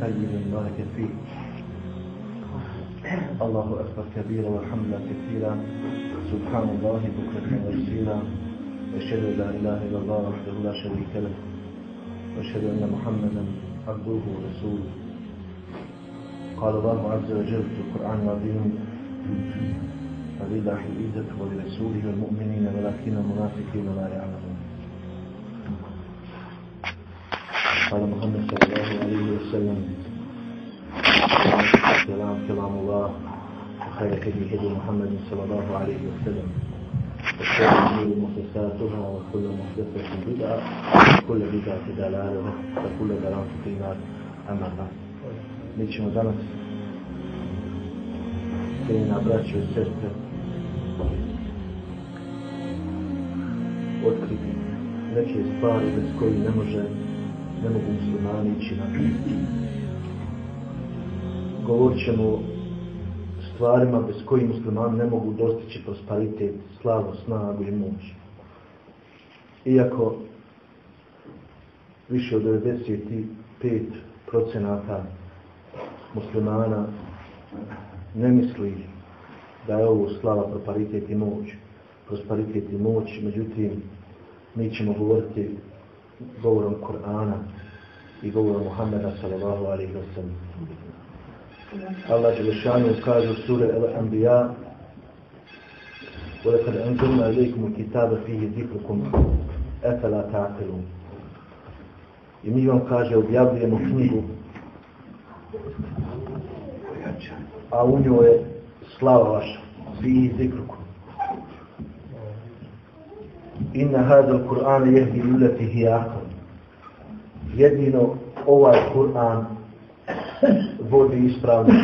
طيبا بارك فيه الله أكبر كبيرا والحمد كثيرا. سبحان الله بكرة وأصيلا. وأشهد أن لا إله إلا الله وحده لا شريك له. وأشهد أن محمدا عبده ورسوله. قال الله عز وجل في القرآن العظيم فلله العزة ولرسوله والمؤمنين ولكن المنافقين لا يعلمون وخير هدي هدي محمد صلى الله عليه وسلم. وشر الأمور محدثاتها وكل محدثة بدعة وكل بدعة دلالة وكل دلالة في النار. أما بعد danas na braću i sestre otkriti neke stvari bez koji ne može ne mogu muslimani ići na govorit ćemo stvarima bez koji muslimani ne mogu dostići prosperitet, slavu, snagu i moć. Iako više od 95 procenata muslimana ne misli da je ovo slava, prosperitet i moć, prosperitet i moć, međutim, mi ćemo govoriti govorom Korana i govorom Muhammeda sallallahu alaihi wa sallam. Allah Đelešanu kaže u sure Al-Anbiya وَلَكَدْ أَنْزُلْنَا إِلَيْكُمُ الْكِتَابَ فِيهِ ذِكْرُكُمْ أَفَلَا تَعْقِلُونَ I mi vam kaže objavljujemo knjigu a u njoj je slava vaša fihi zikrukum inna hada al-Qur'an jehdi ljuleti hijaka jedino ovaj Kur'an vodi ispravno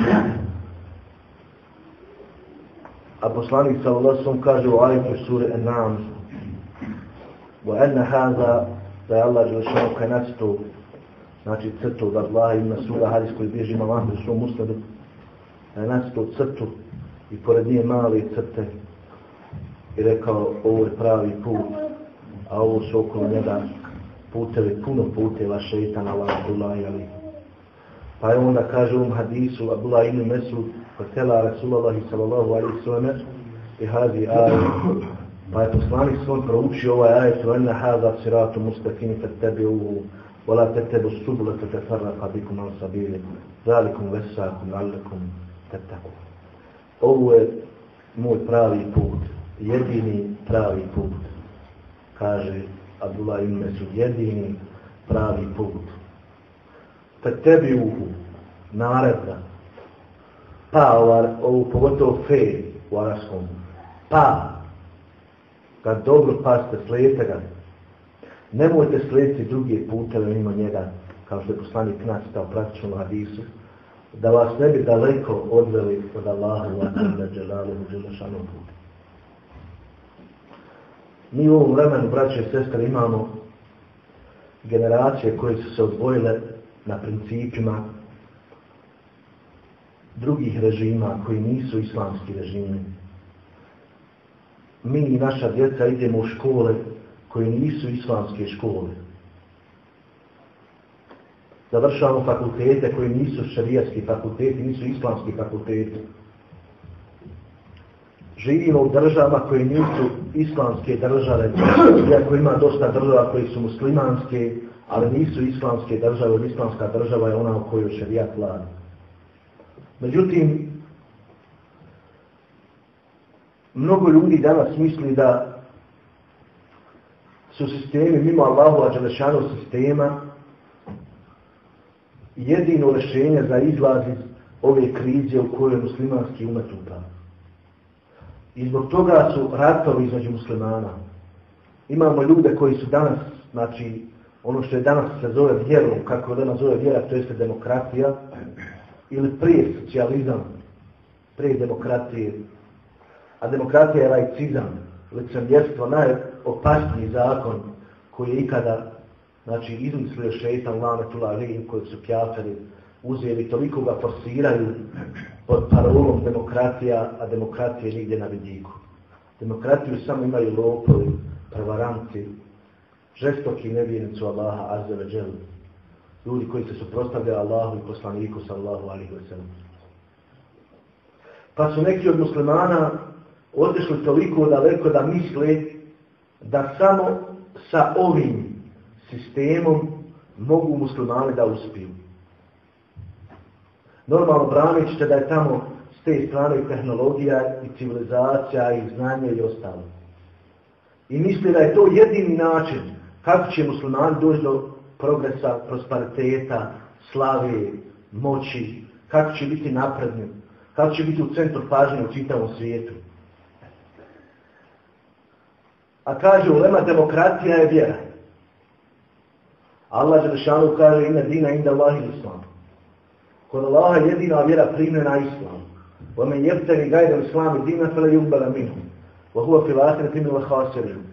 a poslanik sallallahu kaže u ajetu sure An-Nam wa anna hada da je Allah želešao kaj znači crtu od Allah ima sura hadis koji bježi ima vahme u svom ustadu da je crtu i pored nije mali crte i rekao ovo je pravi put a ovo su okolo njega putevi, puno puteva šeitana Allah Abdullah. Pa je onda kaže u ovom hadisu Abdullah ibn Mesud kotela Rasulullahi sallallahu alaihi sallam i hazi ajet. Pa je poslanik svom proučio ovaj ajet u ena haza siratu mustaqim fat tebi uvu wala tetebu subula te tefarraqa bikum an sabili zalikum vesakum lalikum tetaku ovo je moj pravi put jedini pravi put kaže Abdullah ibn Mesud jedini pravi put pa tebi uhu naredba. Pa ovaj, ovu pogotovo fe u arabskom. pa kad dobro paste slijete ga. Nemojte slijediti druge puteve mimo njega kao što je poslanik nas kao praktično na hadisu da vas ne bi daleko odveli od Allaha u ta'ala dželalu u dželašanom putu mi u ovom vremenu, braće i sestre, imamo generacije koje su se odvojile na principima drugih režima koji nisu islamski režimi. Mi i naša djeca idemo u škole koje nisu islamske škole. Završavamo fakultete koji nisu šarijatski fakulteti, nisu islamski fakulteti živimo u državama koje nisu islamske države, iako ima dosta država koji su muslimanske, ali nisu islamske države, islamska država je ona u kojoj šarijat vladi. Međutim, mnogo ljudi danas misli da su sistemi mimo Allahu a Đelešanov sistema jedino rešenje za izlaz iz ove krize u kojoj muslimanski umet upan. I zbog toga su ratovi između muslimana. Imamo ljude koji su danas, znači, ono što je danas se zove vjerom, kako je danas zove vjera, to jeste demokratija, ili prije socijalizam, prije demokratije. A demokratija je laicizam, licemljerstvo, najopasniji zakon koji je ikada, znači, izmislio šeitan, lametula, lijim, koji su pjatari, uzeli, toliko ga forsiraju pod parolom demokratija, a demokratije nigdje na vidiku. Demokratiju samo imaju lopovi, prevaranti, žestoki nevjernici Allaha Azza ve džel. ljudi koji se suprostavljaju Allahu i poslaniku sallahu alihi wa sallam. Pa su neki od muslimana otišli toliko daleko da misle da samo sa ovim sistemom mogu muslimani da uspiju. Normalno branit ćete da je tamo s te strane tehnologija i civilizacija i znanje i ostalo. I misli da je to jedini način kako će muslimani doći do progresa, prosperiteta, slave, moći, kako će biti napredni, kako će biti u centru pažnje u čitavom svijetu. A kaže, ulema demokratija je vjera. Allah Želešanu kaže, ime dina inda Allahi islam. Kod Allaha jedina vjera primjena islam. ومن يبتغي غير الاسلام دينا فلا يقبل منه وهو في الاخره من الخاسرين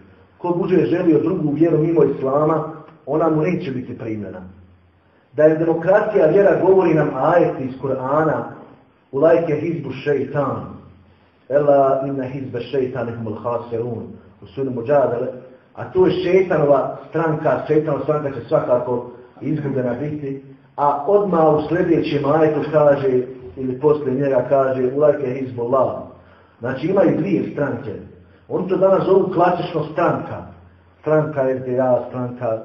ko bude želio drugu vjeru mimo islama ona mu neće biti primljena. da je demokratija vjera govori nam ajeti iz Kur'ana u lajke hizbu šeitan ela inna hizbe šeitan ihmul khasirun u sunu muđadele a to je šeitanova stranka šeitanova stranka će svakako izgubljena biti a odmah u sljedećem ajetu kaže ili posle njega kaže ulaike hizbu allah Znači imaju dvije stranke. Oni to danas zovu klasično stranka. Stranka RDA, stranka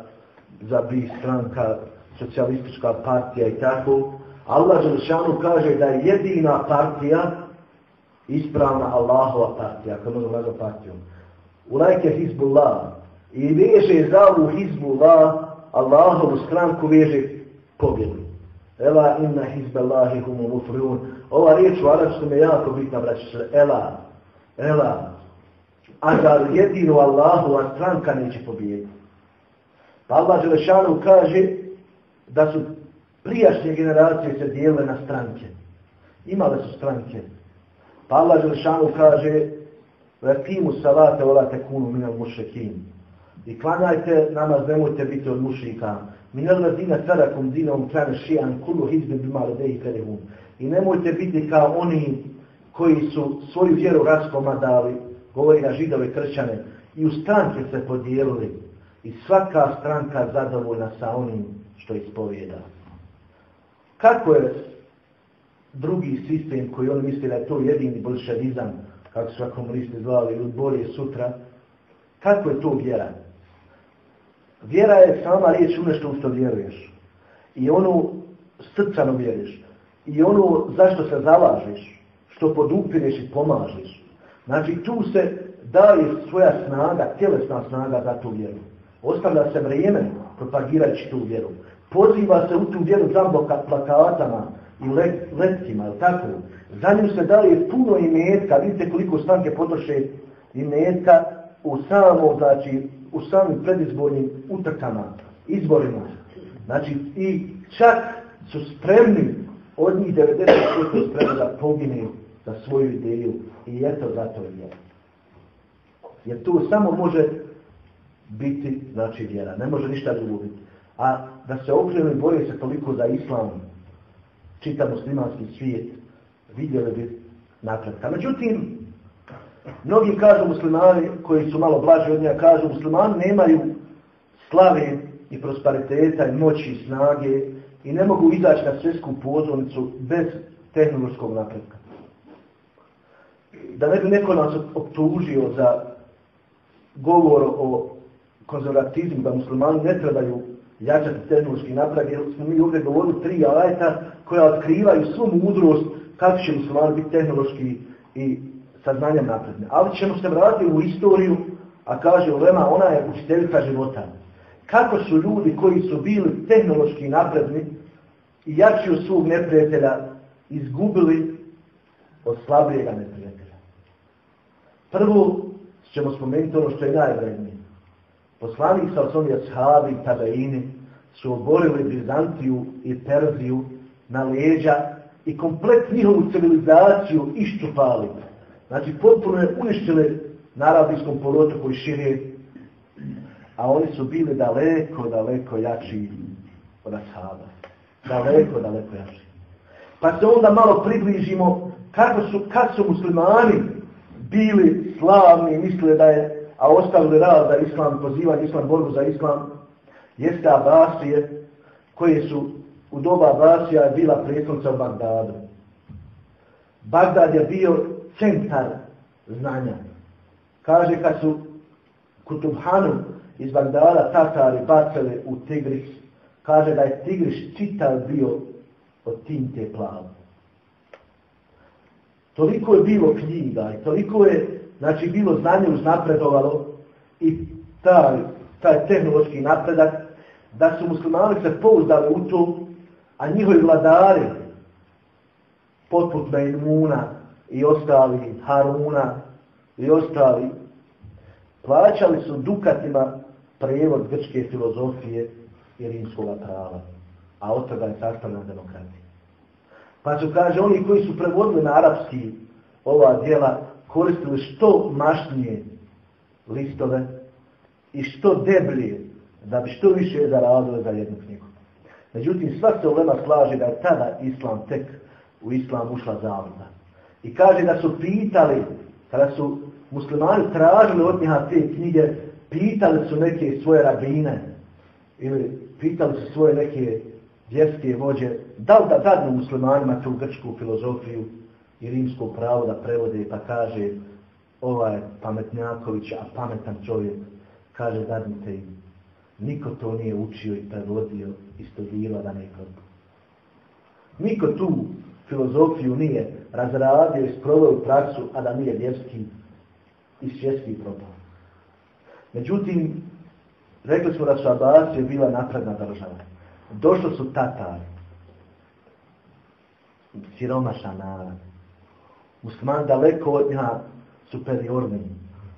za bi stranka socijalistička partija i tako. Allah Želešanu kaže da je jedina partija ispravna Allahova partija, ako možemo nazvati partijom. Ulajke Hizbullah I veže za ovu Hizbullah Allahovu stranku veže pobjedu. Ela inna hizbellahi humu mufriun. Ova riječ u arabskom je jako bitna, braći se. Ela. Ela. A da jedinu Allahu, a stranka neće pobijediti. Pa Allah Želešanu kaže da su prijašnje generacije se dijele na stranke. Imale su stranke. Pa Allah Želešanu kaže Vrtimu salate volate kunu minal mušekin. I klanjajte namaz, nemojte biti od mušika. Min allazina tarakum dinom kran shi'an kullu hizbin bima ladayhi farihun. I nemojte biti kao oni koji su svoju vjeru raskomadali, govori na židove kršćane, i u stranke se podijelili. I svaka stranka zadovoljna sa onim što ispovijeda. Kako je drugi sistem koji oni misli da je to jedini bolševizam, kako su komunisti zvali, ili bolje sutra, kako je to vjera? Vjera je sama riječ u nešto u što vjeruješ. I ono srcano vjeruješ. I ono zašto se zalažeš, što podupireš i pomažeš. Znači tu se daje svoja snaga, tjelesna snaga za tu vjeru. Ostavlja se vrijeme propagirajući tu vjeru. Poziva se u tu vjeru zamboka plakatama i let, letkima, ili tako. Za nju se daje puno imetka, vidite koliko stanke potroše imetka u samo, znači, u samim predizbornim utrkama, izborima. Znači, i čak su spremni od njih 90% spremni da pogine za svoju ideju i eto zato je. Jer tu samo može biti, znači, vjera. Ne može ništa drugo biti. A da se okrenu i boje se toliko za islam, čita muslimanski svijet, vidjeli bi napretka. Međutim, Mnogi kažu muslimani koji su malo blaži od njega, kažu muslimani nemaju slave i prosperiteta i moći i snage i ne mogu izaći na svjetsku pozornicu bez tehnološkog napretka. Da ne bi neko nas optužio za govor o konzervatizmu, da muslimani ne trebaju jačati tehnološki napredak, jer smo mi ovdje govorili tri ajta koja otkrivaju svu mudrost kako će muslimani biti tehnološki i saznanjem napredne. Ali ćemo se vratiti u istoriju, a kaže Ulema, ona je učiteljica života. Kako su ljudi koji su bili tehnološki napredni i jači od svog neprijatelja izgubili od slabijega neprijatelja. Prvo ćemo spomenuti ono što je najvrednije. Poslanik sa osnovni ashabi i tabaini su oborili Bizantiju i Perziju na leđa i komplet njihovu civilizaciju iščupali. Znači, potpuno je uništili na arabijskom polotu koji šire, a oni su bili daleko, daleko jači od ashaba. Daleko, daleko jači. Pa se onda malo približimo kako su, kad su muslimani bili slavni misle da je a ostavili rad za islam, pozivanje islam, borbu za islam, jeste Abasije, koje su u doba Abasija bila predstavnica u Bagdadu. Bagdad je bio centar znanja. Kaže kad su Kutubhanu iz Bagdada Tatari bacili u Tigris, kaže da je Tigris čital bio od tinte plava. Toliko je bilo knjiga i toliko je znači, bilo znanje uznapredovalo i taj, taj tehnološki napredak da su muslimani se pouzdali u to, a njihovi vladari poput Mejmuna i ostali Haruna i ostali plaćali su dukatima prevod grčke filozofije i rimskog prava, a od toga je sastavljena demokratija. Pa su, kaže, oni koji su prevodili na arapski ova dijela, koristili što mašnije listove i što deblije, da bi što više zaradile za jednu knjigu. Međutim, sva se ulema slaže da je tada islam tek u islam ušla zavrda. I kaže da su pitali, kada su muslimani tražili od njiha te knjige, pitali su neke svoje rabine ili pitali su svoje neke vjerske vođe, da li da dadnu muslimanima tu grčku filozofiju i rimsko pravo da prevode pa kaže ovaj pametnjaković, a pametan čovjek, kaže dadnite im. Niko to nije učio i prevodio i studirao da neko. Niko tu filozofiju nije razradio i sproveo u praksu, a da nije vjerski i svjetski propao. Međutim, rekli smo da su Abasije bila napredna država. Došli su Tatari, siromašan narod, musliman daleko od nja superiorni,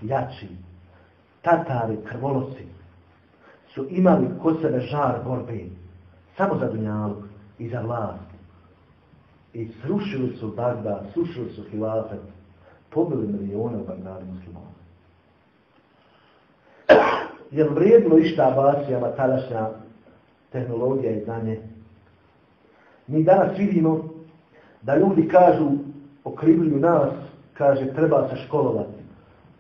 jači, Tatari, krvolosi, su imali kod sebe žar borbe, samo za dunjalu i za vlast. I srušili su Bagdad, srušili su Hilafet, pobili milijone u Bagdadu muslimana. Jer li vrijedilo išta Abasijama tadašnja tehnologija i znanje? Mi danas vidimo da ljudi kažu, okrivljuju nas, kaže, treba se školovati.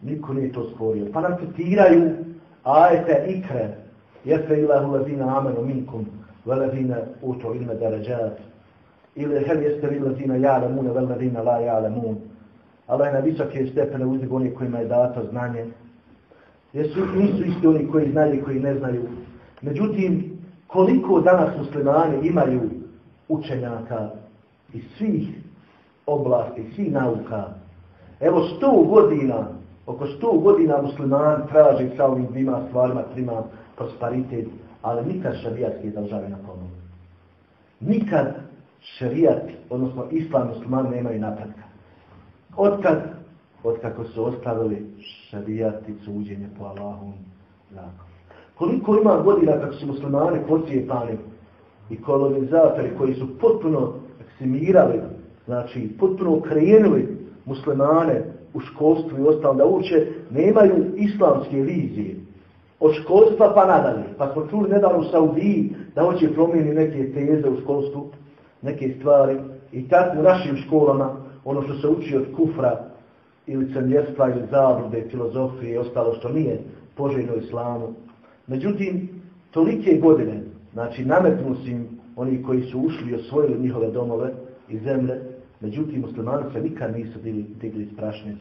Niko nije to sporio. Pa nam citiraju ajete ikre, jeste ilahu lazina amenu minkum, velazina uto ilme darađat, ili hel jeste vi lazina ja'lemune, velazina la ja'lemun. Allah je na visoke stepene uzdig oni kojima je dato znanje. Jesu, nisu isti oni koji znaju i koji ne znaju. Međutim, koliko danas muslimani imaju učenjaka iz svih oblasti, svih nauka. Evo sto godina, oko sto godina musliman traži sa ovim dvima stvarima, trima prosperitet, ali nikad šarijatske države na tomu. Nikad šarijat, odnosno islam musliman nemaju napretka. Otkad? Otkako su ostavili šarijati suđenje po Allahom zakonu. Koliko ima godina kako su muslimani pocijepani i kolonizatori koji su potpuno eksimirali, znači potpuno krenuli muslimane u školstvu i ostalo da uče, nemaju islamske vizije. Od školstva pa nadalje. Pa smo čuli nedavno u Saudiji da hoće promijeni neke teze u školstvu, neke stvari. I tako u našim školama ono što se uči od kufra ili crnjestva ili zabrude, filozofije i ostalo što nije poželjno islamu. Međutim, tolike godine, znači nametnu si im oni koji su ušli i osvojili njihove domove i zemlje, međutim, muslimani se nikad nisu digli, digli iz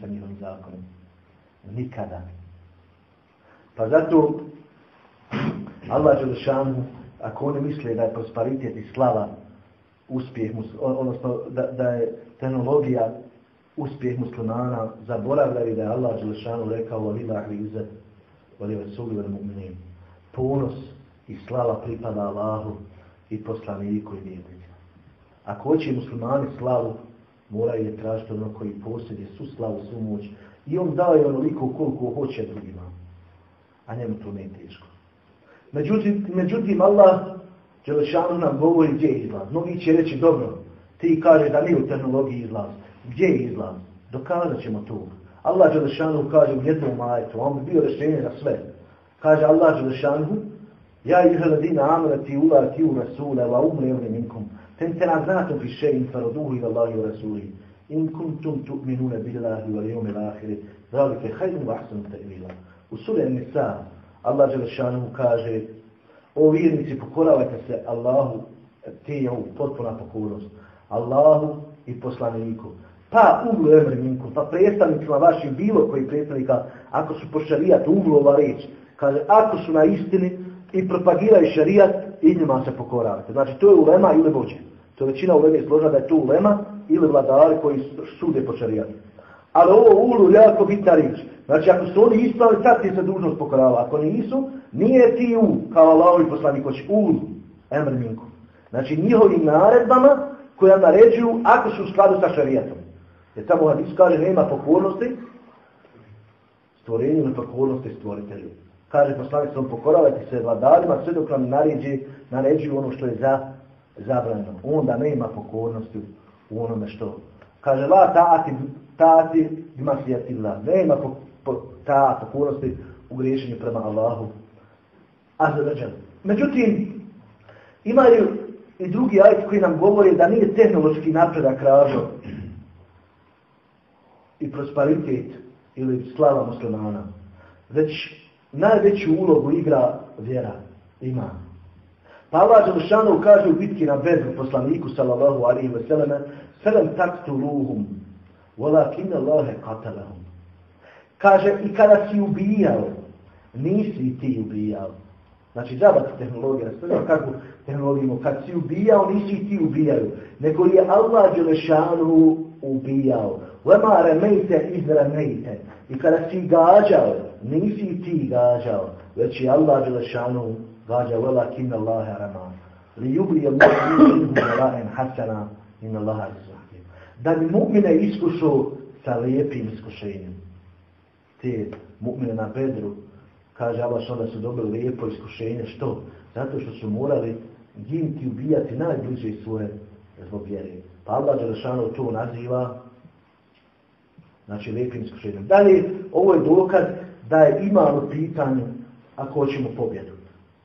sa njihovim zakonom. Nikada. Pa zato, Allah Đelešanu, ako oni misle da je prosperitet i slava uspjeh, odnosno da, da je tehnologija uspjeh muslimana, zaboravljaju da je Allah Đelešanu rekao o lila hrize, o Ponos i slava pripada Allahu i poslaniku i vjernicima. Ako hoće muslimani slavu, moraju je tražiti ono koji posjedje su slavu, su moć. I on daje onoliko koliko hoće drugima. A njemu to ne je teško. Međutim, međutim Allah Đelešanu nam govori gdje je izlaz. Mnogi će reći, dobro, ti kaže da nije u tehnologiji izlaz. Gdje je izlaz? Dokazat ćemo to. Allah Đelešanu kaže u jednom majetu, on bi bio rešenje za sve. Kaže Allah Đelešanu, ja i ladina amana ti ula ti u rasule, la umle evne minkum, ten te naznatum fi še'in faroduhu ila Allahi u rasuli. In kuntum tu'minune billahi wa lijome l'ahiri. zalike hajdun vahsanu ta'vila. U suri Nisa Allah Želešanu kaže o vjernici pokoravajte se Allahu te je u potpuna pokornost. Allahu i poslaniku. Pa uglu emrminku, pa predstavnicima vaših bilo koji predstavnika, ako su po šarijatu umru ova reč, kaže, ako su na istini i propagiraju šarijat, i njima se pokoravate. Znači, to je ulema ili vođe. To je većina ulema složa da je to ulema ili vladari koji sude po šarijatu. Ali ovo ulu je jako bitna riječ. Znači, ako su oni ispravili, tad ti se dužnost pokorava. Ako nisu, nije ti u, kao Allahovi i poslanik, hoći ulu, emrminku. Znači, njihovim naredbama koja naređuju ako su u skladu sa šarijatom. Jer tamo hadis kaže, nema pokornosti, stvorenju na pokornosti stvoritelju. Kaže poslanik sam pokoravajte se vladarima sve dok nam naređi, naređuju ono što je za, zabranjeno. Onda nema pokornosti u onome što. Kaže, la taati, taati, ima svijetila. Nema po, po, ta pokornosti u griješenju prema Allahu. A za Međutim, imaju i drugi ajit koji nam govori da nije tehnološki napredak razlog i prosperitet ili slava muslimana, već najveću ulogu igra vjera, ima. Pa Allah Đelšanov kaže u bitki na Bedru poslaniku sallallahu alaihi wa sallam Selem taktu ruhum, walakin Allahe katalahum. Kaže, i kada si ubijao, nisi ti ubijao, Znači, zabat tehnologija, ne kakvu tehnologiju. Kad si ubijao, nisi ti ubijao, Nego je Allah Đelešanu ubijao. Vema remejte izremejte. I kada si gađao, nisi ti gađao. Već je Allah Đelešanu gađao. Vela kina Allahe rama. Li jubli Allah hasana in Allahe izrahim. Da bi mu'mine iskušao sa lijepim iskušenjem. Te mu'mine na bedru, kaže Allah što da su dobili lijepo iskušenje, što? Zato što su morali ginti ubijati najbliže svoje zbog vjere. Pa Allah Đelešanu to naziva znači lijepim iskušenjem. Dalje, ovo je dokaz da je imano pitanje ako hoćemo pobjedu.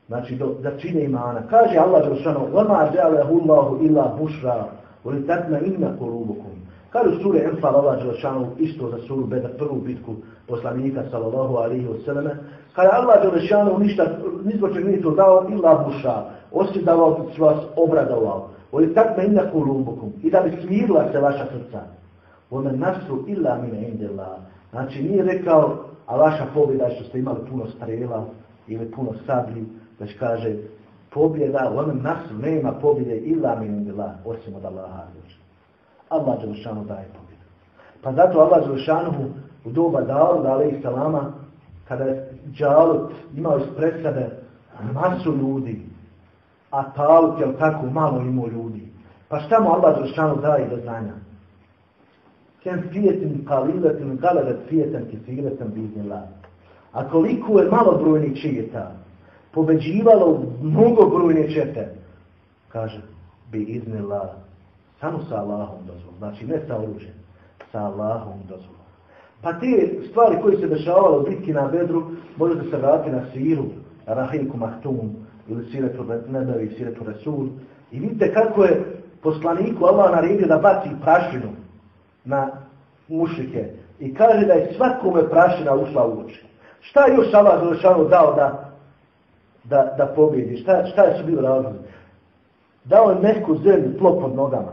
Znači, do, da čine imana. Kaže Allah Đelešanu, وَمَا جَعْلَهُ اللَّهُ إِلَّا بُشْرَا وَلِتَتْنَا إِنَّ قُلُوبُكُمْ Kaže u suri Enfal Allah Đelešanu, isto za suru Bedar, prvu bitku poslanika sallallahu alaihi wa sallam, kada Allah Đelešanu ništa, nizbo će nije to dao illa buša, osim da vas, vas obradovao, oli tak me inna kulubukum, i da bi smirila se vaša srca, ona nasru illa min indela, znači nije rekao, a vaša pobjeda što ste imali puno strela ili puno sablji, već kaže, pobjeda, ona nasru nema pobjede illa min indela, osim od Allaha. Allah Đelešanu daje pobjedu. Pa zato Allah Đelešanu u doba Davuda, ali i Salama, kada je Džalut imao ispred sebe masu ljudi, a Talut je tako malo imao ljudi. Pa šta mu Allah Đelšanu daje do znanja? Kem fijetim kaliletim galedet fijetem kifiletem biznila. A koliko je malo brojni čijeta pobeđivalo mnogo brojne čete, kaže, bi iznila samo sa Allahom dozvolom. Znači ne sa oružjem, sa Allahom dozvolom. Pa te stvari koje se dešavalo u bitki na Bedru, može da se vrati na Siru, Rahiku Mahtum, ili Siretu Nebevi, Siretu Resul. I vidite kako je poslaniku Allah naredio da baci prašinu na mušike. I kaže da je svakome prašina ušla u oči. Šta je još Allah Zalešanu dao da, da, da pobjedi? Šta, šta je su bilo razlog? Dao je neku zemlju, tlo pod nogama.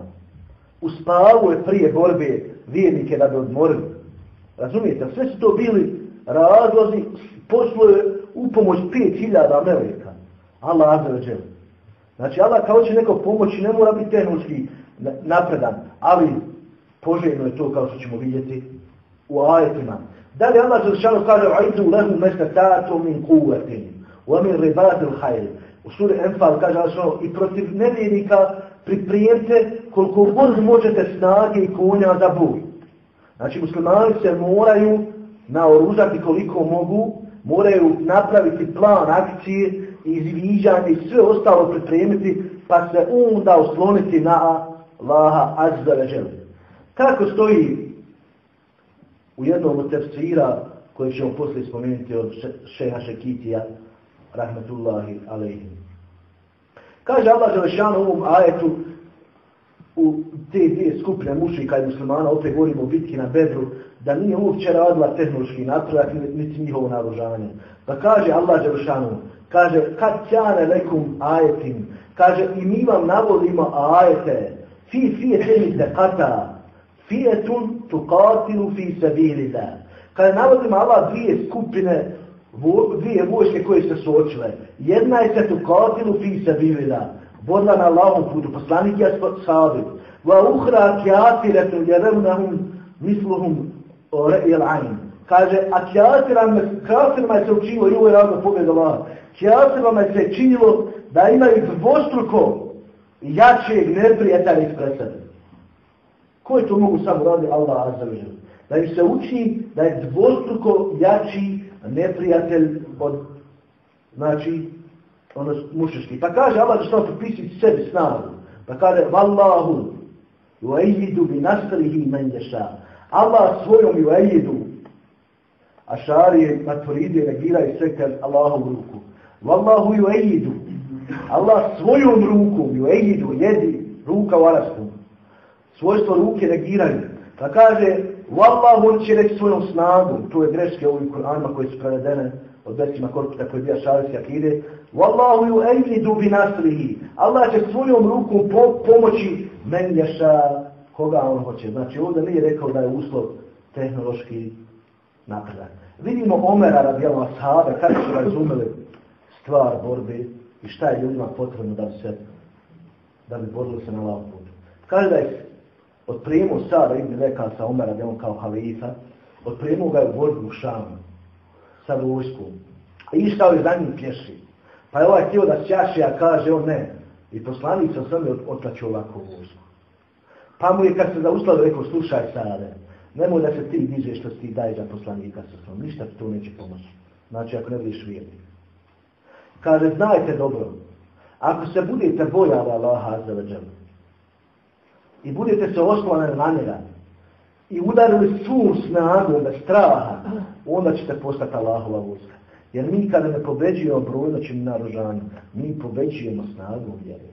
Uspavu je prije borbe vijednike da bi odmorili. Razumijete? Sve su to bili razlozi, poslo je u pomoć 5000 Amerika. Allah azza. Znači Allah kao će neko pomoći, ne mora biti tehnološki napredan, ali poželjno je to kao što ćemo vidjeti u ajetima. Da li Allah Želšanu kaže Aizu lehu mesta ta'atu min kuvatin, wa min ribatil hajl. U suri Enfal kaže Allah i protiv nevjernika priprijemte koliko god možete snage i konja da buj. Znači muslimani se moraju naoružati koliko mogu, moraju napraviti plan akcije, izviđanje i sve ostalo pripremiti, pa se onda osloniti na Allaha azza wa jalla. Kako stoji u jednom od tefsira koji ćemo poslije spomenuti od šeha Šekitija, rahmetullahi alaihim. Kaže Allah Želešanu u ovom ajetu, u te dvije skupine mušika i muslimana, opet govorimo o bitki na Bedru, da nije uopće radila tehnološki napredak, niti njihovo naružanje. Pa kaže Allah Želešanu, kaže, kad ćane lekum ajetim, kaže, i mi vam navodimo ajete, fi fi temi tekata, fijetun tuqatilu fi sabilillah. Kada navodimo Allah dvije skupine, dvije vojske koje se suočile, jedna je se tuqatilu fi sabilillah, Bodla na Allahom putu, poslanik je sabit, va uhra kjatiretu jerevnahum misluhum re'il ayn. Kaže, a kjatirama, kjafirama je se učinilo, i ovo je razlog pobjeda Allah, kjatirama je se činilo da imaju dvostruko jačeg neprijatelja ispred sebe. Ko je to mogu samo radi Allah azza? Da im se uči da je dvostruko jači neprijatelj od, znači, ono mušiški. Pa kaže Allah da što to pisi sebi snagu. Pa kaže, Wallahu, uajidu bi nasrihi men ješa. Allah svojom uajidu, a šarije na negiraju sve kad Allahu ruku. Wallahu uajidu, Allah svojom rukom, uajidu, jedi, ruka u arabskom. Svojstvo ruke negiraju. Pa kaže, Wallahu on će reći svojom snagom, to je greške ovim Kur'anima koje su prevedene od Besima Korpita koji je bija šalijski akide, Wallahu ju ejlidu bi naslihi, Allah će svojom rukom po pomoći men ješa koga on hoće. Znači ovdje nije rekao da je uslov tehnološki napredak. Vidimo Omera radijalama sahabe kada su razumeli stvar borbe i šta je ljudima potrebno da bi se da bi borili se na lavom putu. Kaže da je Otpremio Sada ibn Leka sa Omara, da on kao halifa, otpremio ga je u borbu Šamu sa vojskom. I išao je za njim pješi. Pa je ovaj htio da sjaši, a kaže on ne. I poslanik sam sam je otlačio ovako vojsku. Pa mu je kad se zaustavio rekao, slušaj sada, nemoj da se ti dižeš što ti daje za poslanika sa svom. Ništa ti to neće pomoći. Znači, ako ne budeš vjerni. Kaže, znajte dobro, ako se budete bojali Allaha za veđavu i budete se oslonili na njega i udarili svu snagu bez straha, onda ćete postati Allahova vojska. Jer mi kada ne pobeđujemo brojnoćim naružanjem, mi pobeđujemo snagu vjere.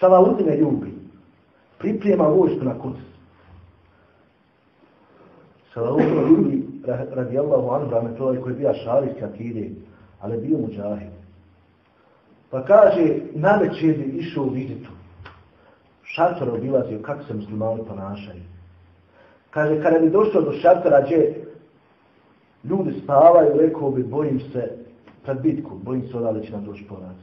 Salaudine ljubi, priprema vojsku na kuc. Salaudine ljubi, radi Allahu anhu, rame to koji je bio šalijski akide, ali bio muđahid. Pa kaže, na večer je išao u vizitu. Šator obilazio kako se muslimani ponašaju. Kaže, kada bi došao do šatora, gdje ljudi spavaju, rekao bi, bojim se pred bitku, bojim se odavde će nam doći poraz.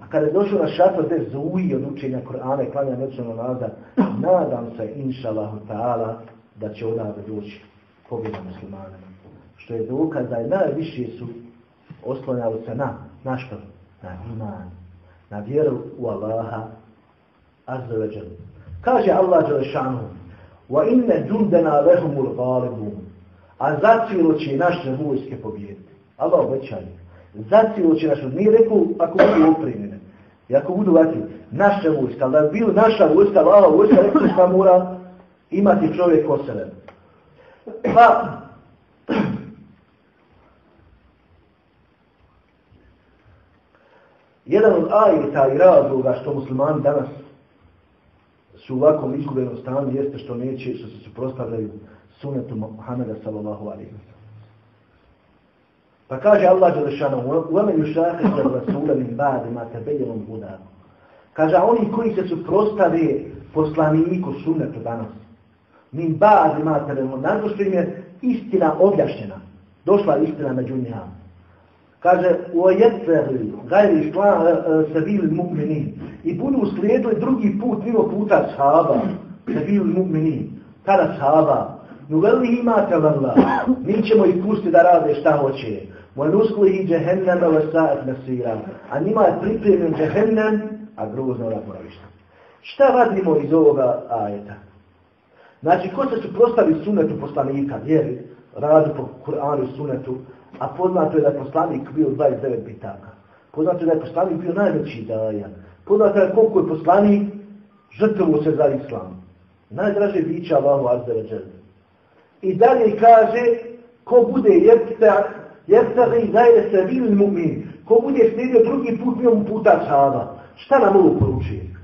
A kada je došao na šator, gdje zuji od učenja Korana i klanja noćnog nalaza, nadam se, inša Allahu ta'ala, da će odavde doći pobjeda muslimanima. Što je dokaz da je najviše su oslonjali se na, na što? Na iman, na vjeru u Allaha, azza wa jalla. Kaže Allah Đelešanu, wa inne lahum lehumul galibun, a zacijelo će naše vojske pobijediti. Allah obećaje. Zacijelo će naše, nije rekao ako budu opremljene, i ako budu vati, naše vojska, da bi naša vojska, Allah vojska, rekao šta pa mora imati čovjek ko sebe. Pa, jedan od ajeta i razloga što muslimani danas su u ovakvom izgubljenom stanju jeste što neće, što se suprostavljaju sunetu Muhammeda sallallahu alaihi wa Pa kaže Allah Đelešanu, uame yušahe za rasule min ba'di ma tebejelom huda. Kaže, oni koji se suprostave poslaniku sunetu danas, min ba'di ma tebejelom, nakon što im je istina objašnjena, došla istina među njima. Kaže, u ojetveri, gajri šla e, e, se bili i budu slijedili drugi put, mimo puta sahaba, se bili mu'minin, tada sahaba, Nuveli imate vrla, mi ćemo ih pustiti da rade šta hoće. Moj nuskli i džehennem ove sa'at nasira. A njima je pripremljen džehennem, a grozno razmoravište. Šta radimo iz ovoga ajeta? Znači, ko se suprostavi sunetu poslanika, vjeri, radi po Kur'anu i sunetu, a poznato je da je poslanik bio 29 bitaka. Poznato je da je poslanik bio najveći daja. Poznato je koliko je poslanik žrtvovo se za islam. Najdraže bića Allahu Azza. I dalje kaže, ko bude jebtagi gajre se bil mu'min, ko bude slijedio drugi put mimo puta čava. šta nam ovo poručuje?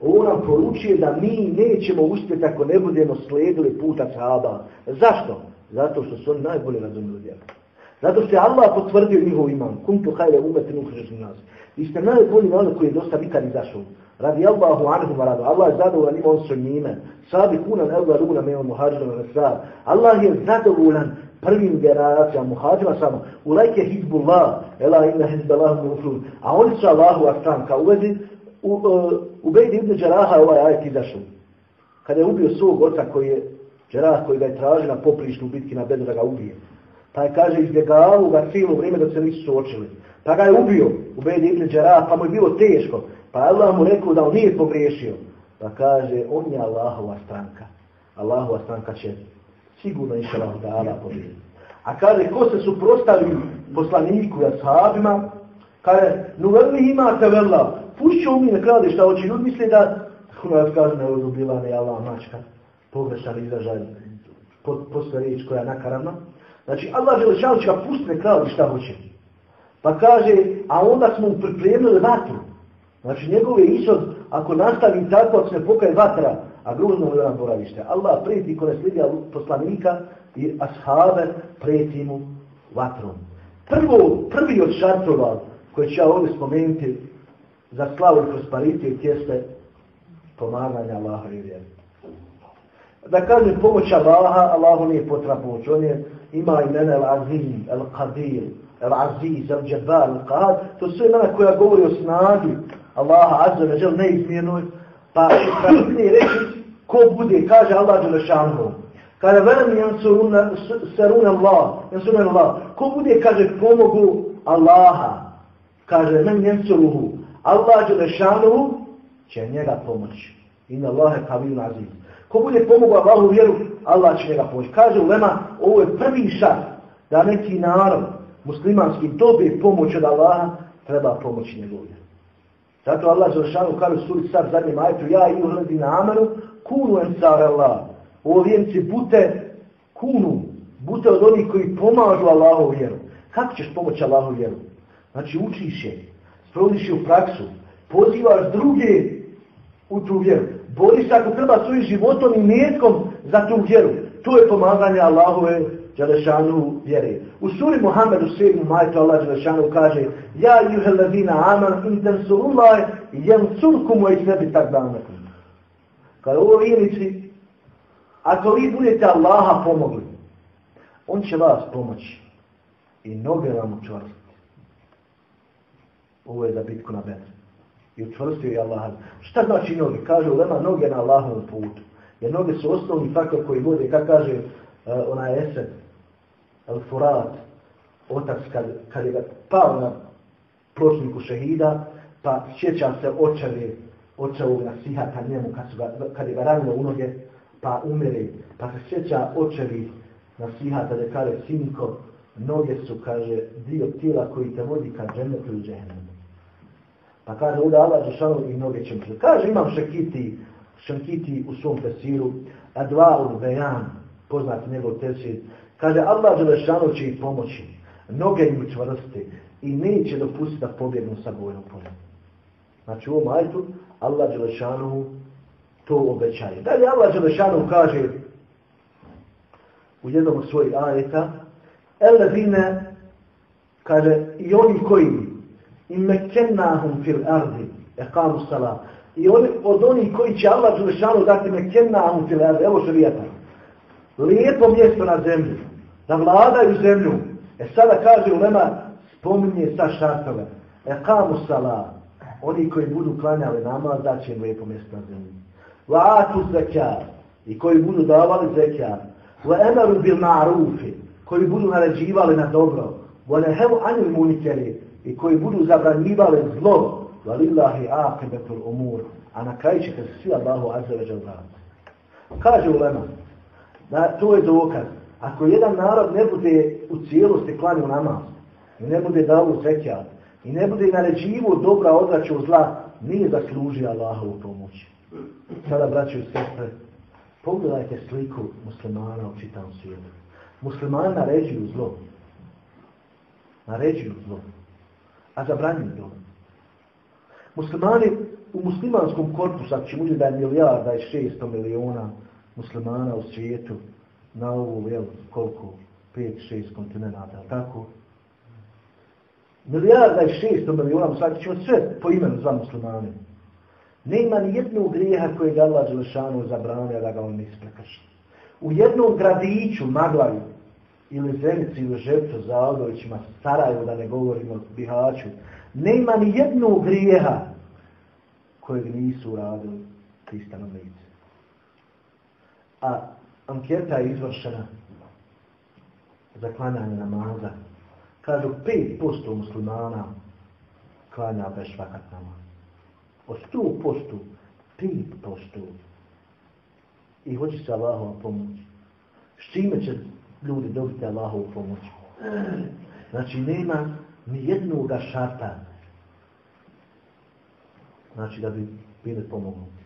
Ovo nam poručuje da mi nećemo uspjeti ako ne budemo slijedili puta čava. Zašto? Zato što su oni najbolje razumili vjeru. Zato što je Allah potvrdio njihov iman. Kuntu hajle umete nuhrežu nas. Vi ste najbolji na ono koji je dosta nikad izašao. Radi Allahu anhum radu. Allah je zadovoljan ima on svoj njime. Sabi kunan evga runa me on muhađima na sar. Allah je zadovoljan prvim generacijama muhađima samo. Ulajke hizbullah. Ela inna hizballahu mufrun. A oni su Allahu astran. Kao uvedi, u, e, uh, u Bejdi ibn Đeraha ovaj ajet izašao. Kada je ubio svog oca koji je Đerah koji ga je tražio na poprištu bitki na bedu da ga ubije. Pa je kaže izbjegavu ga cijelo vrijeme da se nisu suočili. Pa ga je ubio u Bejdi ibn Đerah, pa mu je bilo teško. Pa je Allah mu rekao da on nije pogriješio. Pa kaže on je Allahova stranka. Allahova stranka će sigurno inša Allah da Allah pobjedi. A kaže ko se suprostavi poslaniku i ashabima, kaže, nu ima te vela, pušću mi ne krade šta hoće. Ljudi misle da, kako nas kaže, ne uzubila ne Allah mačka, pogrešan izražaj, posle riječ koja je nakaravna. Znači, Allah žele će ga pustiti ne šta hoće. Pa kaže, a onda smo mu pripremili vatru. Znači, njegov je isod, ako nastavi tako, ako se pokaje vatra, a grozno mu je nam boravište. Allah preti ko ne slidi poslanika i ashabe preti mu vatrom. Prvo, prvi od šartova koje ću ja ovdje spomenuti za slavu i prosperitet jeste pomaganje Allaha i vjeru. Da kažem pomoć Allaha, Allahu nije potreba pomoć. On je, ima imena Al-Azim, Al-Qadir, Al-Aziz, Al-Jabbar, Al-Qad, To su imena koja govori o snagi Allaha, Azza, Veđel, neizmjernoj. Pa pravilnije reći ko bude, kaže Allah Đelešanu. Kada velim jansuruna saruna Allah, jansuruna Allah, ko bude, kaže, pomogu Allaha, kaže, men jansuruhu, Allah Đelešanu će njega pomoći. Inna Allahe kavil aziz. Ko bude pomogao Allahu vjeru, Allah će njega pomoći. Kaže Ulema, ovo je prvi šat da neki narod muslimanski dobije pomoć od Allaha, treba pomoći njegovu vjeru. Zato Allah Đelešanu kaže suri sad zadnjem ajetu, ja i uhledi na amenu, kunu ensar Allah. Ovo vjernici bute kunu, bute od onih koji pomažu Allahu vjeru. Kako ćeš pomoći Allahu vjeru? Znači učiš je, sprovodiš je u praksu, pozivaš druge u tu vjeru. Boriš se ako treba svojim životom i mjetkom za tu vjeru. To je pomaganje Allahove Đelešanu vjere. U suri Muhammedu 7. majtu Allah Đelešanu kaže Ja juhe levina aman in tensurullah jem surkumu i sebi tak danakom. Kada ovo vjernici, ako vi budete Allaha pomogli, on će vas pomoći i noge vam učvrstiti. Ovo je za bitku na Bedru. I utvrstio je Allah. Šta znači noge? Kaže u Lema, noge na Allahovom putu. Jer noge su osnovni faktor koji vode, kako kaže uh, onaj Esen, El Furat, otac kad, kad je ga pao na pločniku šehida, pa sjeća se očevi, očevog nasihata njemu kad, su ga, kad je ga ranilo u noge, pa umere, pa se sjeća očevi nasihata da kaže, sinko, noge su, kaže, dio tijela koji te vodi ka džennetu i džehennemu. Pa kaže, ovdje Allah Žešanu i noge će Kaže, imam šakiti, šakiti u svom tesiru, a dva u bejan, poznati njegov tesir. Kaže, Allah Žešanu će ih pomoći, noge im čvrsti i neće dopustiti da pobjegnu sa bojnom poljem. Znači, u ovom ajtu, Allah Žešanu to obećaje. Dalje Allah Žešanu kaže u jednom od svojih ajeta, Elevine, kaže, i oni koji i mekennahum fil ardi, ekamu salam, i oni, od onih koji će Allah Đelešanu dati mekennahum fil ardi, evo šarijata, lijepo mjesto na zemlji, da vladaju zemlju, e sada kaže Ulema, spominje sa šartove, ekamu salam, oni koji budu klanjali namaz, da će im lijepo mjesto na zemlji. Vatu zekar, i koji budu davali zekar, wa emaru bil ma'rufi, koji budu naređivali na dobro, wa nehevu anil munikeri, i koji budu zabranjivali zlo, valillahi aqibatul umur, a na kraju ćete se svi Allahu azza wa jalla. Kaže ulema, da to je dokaz, ako jedan narod ne bude u cijelosti klanio namaz, i ne bude dao zekijat, i ne bude naređivo dobra odraću zla, nije da služi Allahovu pomoć. Sada, braći i sestre, pogledajte sliku muslimana u čitavom svijetu. Muslimani naređuju zlo. Naređuju zlo a zabranjuju to. Muslimani u muslimanskom korpusu, znači ako ćemo da je milijarda i šesto miliona muslimana u svijetu, na ovu, jel, koliko, pet, šest kontinenta, tako? Milijarda i šesto miliona muslimana, ćemo sve po imenu za muslimane. Nema ni jednog grijeha koje je Allah Đelešanu zabranio da ga on isprekaši. U jednom gradiću, Maglavi, ili Zenici, ili Žepcu, za Aldovićima, Sarajevo, da ne govorimo Bihaću, nema ni jednog grijeha kojeg nisu uradili ti stanovnici. A anketa je izvršena za klanjanje namaza. Kažu, 5% muslimana klanja bez švakat namaz od 100%, 5%. I hoće se Allahova pomoć. S čime će ljudi dobiti Allahovu pomoć? Znači, nema ni jednog šarta. Znači, da bi bili pomognuti.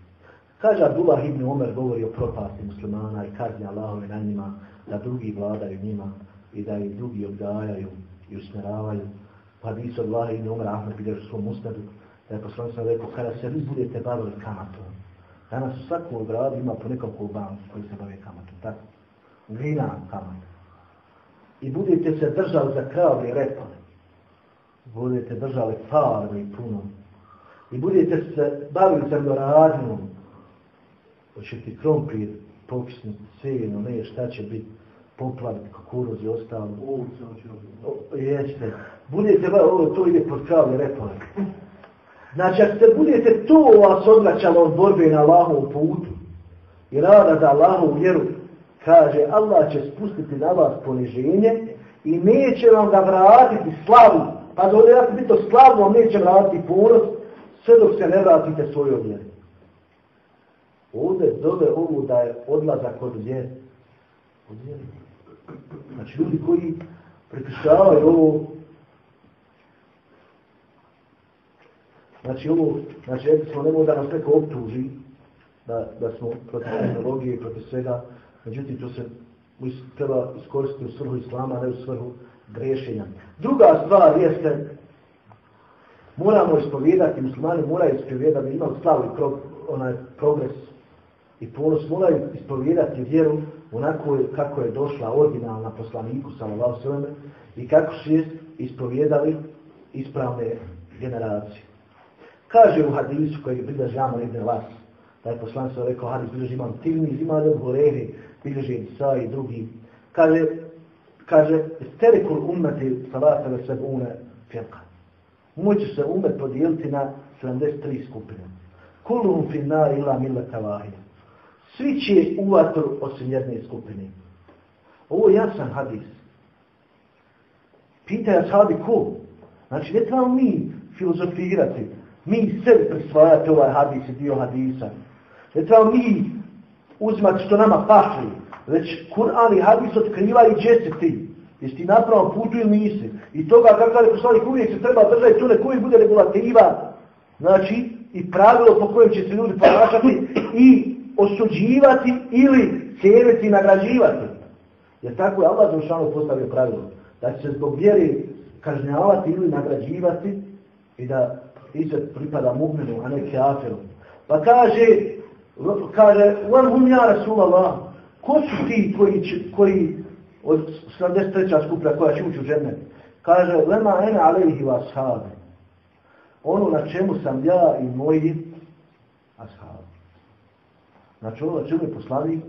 Kaže Abdullah ibn Omer govori o propasti muslimana i kazni Allahove na njima, da drugi vladaju njima i da ih drugi odgajaju i usmjeravaju. Pa nisu Abdullah ibn Omer Ahmed bilježi svom ustadu, da je poslanik sam rekao, kada se vi budete bavili kamatom, danas u svakom gradu ima po nekom banku koji se bave kamatom, tako? Glina kamat. I budete se držali za kravlje repale, budete držali farbe i puno, i budete se bavili zemljoradnjom, hoće ti krompir, popisni, sejeno, ne, šta će biti, poplaviti kukuruz i ostalo. Jeste. Budete, ovo, to ide pod kravlje repale. Znači, ako se budete to vas odlačalo od borbe na Allahovu putu i rada za Allahovu vjeru, kaže, Allah će spustiti na vas poniženje i neće vam ga vratiti slavu. Pa da ovdje jako biti to slavu, vam neće vratiti ponos, sve dok se ne vratite svojoj vjeri. Ovdje zove ovo da je odlazak od vjeri. Od vjeri. Znači, ljudi koji prepišavaju ovo Znači ovo, znači eto smo nemoj da nas neko optuži da, da smo protiv tehnologije i protiv svega, međutim to se treba iskoristiti u svrhu islama, ne u svrhu grešenja. Druga stvar jeste, moramo ispovjedati, muslimani moraju ispovjedati da imamo slavu i pro, onaj progres i ponos, moraju ispovjedati vjeru onako kako je došla originalna poslaniku, sallallahu sallam, i kako su je ispovjedali ispravne generacije. Kaže u hadisu koji je Amar ibn Las, da je poslan se rekao, hadis bilježi imam Tirmiz, ima da Horehi, bilježi Sa i drugi. Kaže, kaže, sterikul ummeti salata ve sebune firka. Moj se umet podijeliti na 73 skupine. Kulum finnar ila millata vahija. Svi će u vatru osim jedne skupine. Ovo je jasan hadis. Pita ja sahabi ko? Znači, ne trebamo mi filozofirati mi sebi prisvajati ovaj hadis i dio hadisa. Ne trebamo mi uzimati što nama paši, već Kur'an i hadis otkrivaju gdje se ti. Jesi ti napravo putu ili nisi. I toga kakav je poslanik uvijek se treba držati tu koji bude regulativa. Znači, i pravilo po kojem će se ljudi ponašati i osuđivati ili cijeniti i nagrađivati. Jer tako je Allah Zaušanu postavio pravilo. Da će se zbog vjeri kažnjavati ili nagrađivati i da izet pripada mu'minu, a ne kafiru. Pa kaže, kaže, on hum ja Rasulallah, ko su ti koji, koji od 73. skupra koja će ući u džennet? Kaže, lema ene alejhi wa ashabi. Ono na čemu sam ja i moji ashabi. Znači ono na čemu je poslani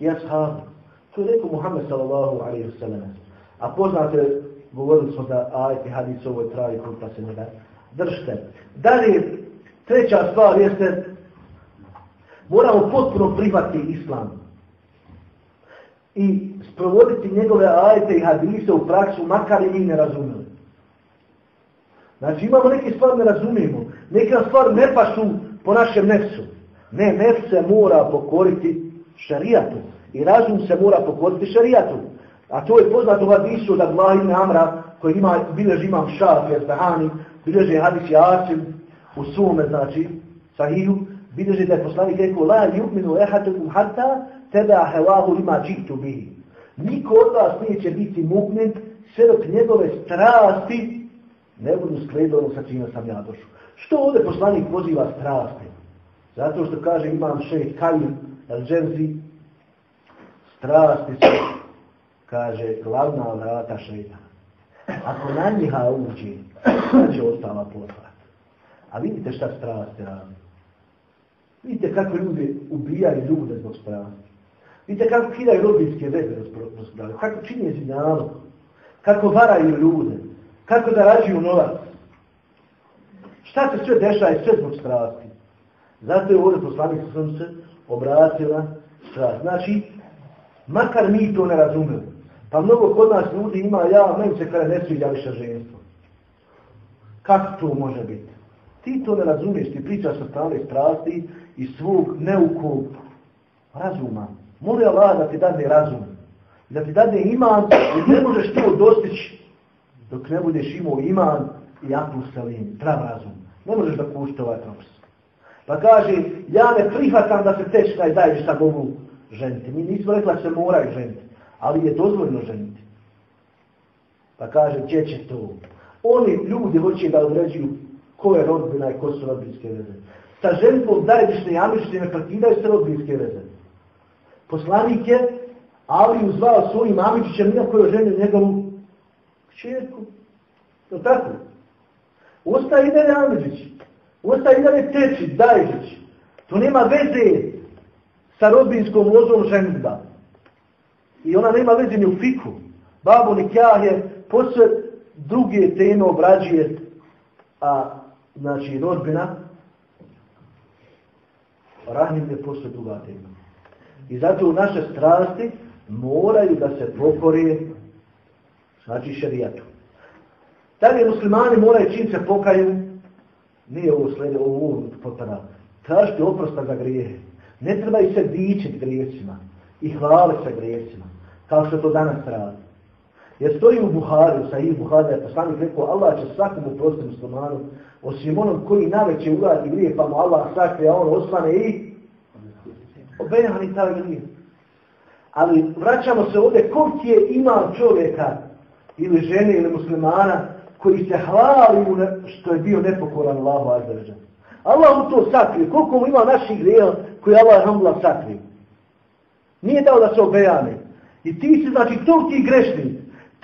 i ashabi. To je rekao Muhammed sallallahu alaihi wa sallam. A poznate, govorili smo da ajti hadis ovo je pravi puta se ne da držite. Dalje, treća stvar jeste, moramo potpuno prihvatiti islam i sprovoditi njegove ajete i hadise u praksu, makar i mi ne razumeli. Znači imamo neke stvari ne razumijemo, neka stvar ne pašu po našem nefsu. Ne, nefs se mora pokoriti šarijatu i razum se mora pokoriti šarijatu. A to je poznato u hadisu da Allah ibn Amra, koji ima, bilježi imam šaf, jer stahani, bilježi hadis Jasim u svome, znači, sahiju, bilježi da je poslanik rekao, la yu'minu ehatukum hatta teba hevahu ima džitu bihi. Niko od vas neće biti mu'min sve dok njegove strasti ne budu skledano sa čime sam ja došao. Što ovdje poslanik poziva strasti? Zato što kaže imam šejh Kajim El Dženzi, strasti su, kaže, glavna vrata šeita. Ako na njiha uđe, šta će ostala potvat? A vidite šta strasti radi. Vidite kako ljudi ubijaju ljude zbog strasti. Vidite kako kidaju rodinske veze zbog strasti. Kako čini zinjalo. Kako varaju ljude. Kako da rađuju novac. Šta se sve dešava i sve zbog strasti. Zato je ovdje poslanik sam se obratila strast. Znači, makar mi to ne razumemo. Pa mnogo kod nas ljudi ima, ja, meni se kada ne sviđa više ženstvo. Kako to može biti? Ti to ne razumiješ, ti pričaš o strane strasti i svog neukog razuma. Moli Allah da ti dadne razum. Da ti dadne iman i ne možeš to dostići dok ne budeš imao iman i apustalim, zdrav razum. Ne možeš da pušti ovaj propis. Pa kaže, ja ne prihvatam da se tečka i daješ sa Bogu ženiti. Mi nismo rekla se moraju ženiti, ali je dozvoljno ženiti. Pa kaže, gdje će to? Oni ljudi hoće da određuju ko je rodbina i ko su rodbinske veze. Sa ženkom zajednične i amične ne prekidaju se rodbinske veze. Poslanik je, ali uzvao svojim amičićem nije koji je ženio njegovu čerku. Tako. Usta i dalje Amidžić. Usta i dalje teči, dajžić. To nema veze sa rodbinskom lozom ženba. I ona nema veze ni u fiku. Babo Nikjah je posve druge teme obrađuje a znači rodbina rahim je posle druga tema. I zato u naše strasti moraju da se pokore znači Da Dalje muslimani moraju čim se pokaju nije ovo slede, ovo potara, potpada. Tražite oprosta za grijehe. Ne treba i se dičiti grijecima i hvaliti se grijecima, kao što to danas radi. Jer stoji u Buhari, sa Sahih Buhari, je poslanik rekao, Allah će svakom oprostiti muslimanu, osim onom koji naveće uradi grije, pa mu Allah sakre, a on osvane i obejani taj grije. Ali vraćamo se ovdje, koliki je imao čovjeka, ili žene, ili muslimana, koji se hvali mu ne, što je bio nepokoran Allahu Azrađan. Allah mu to sakrije. Koliko mu ima naših grija koji Allah Alhamdulillah sakrije. Nije dao da se obejane. I ti si, znači, toliki grešni,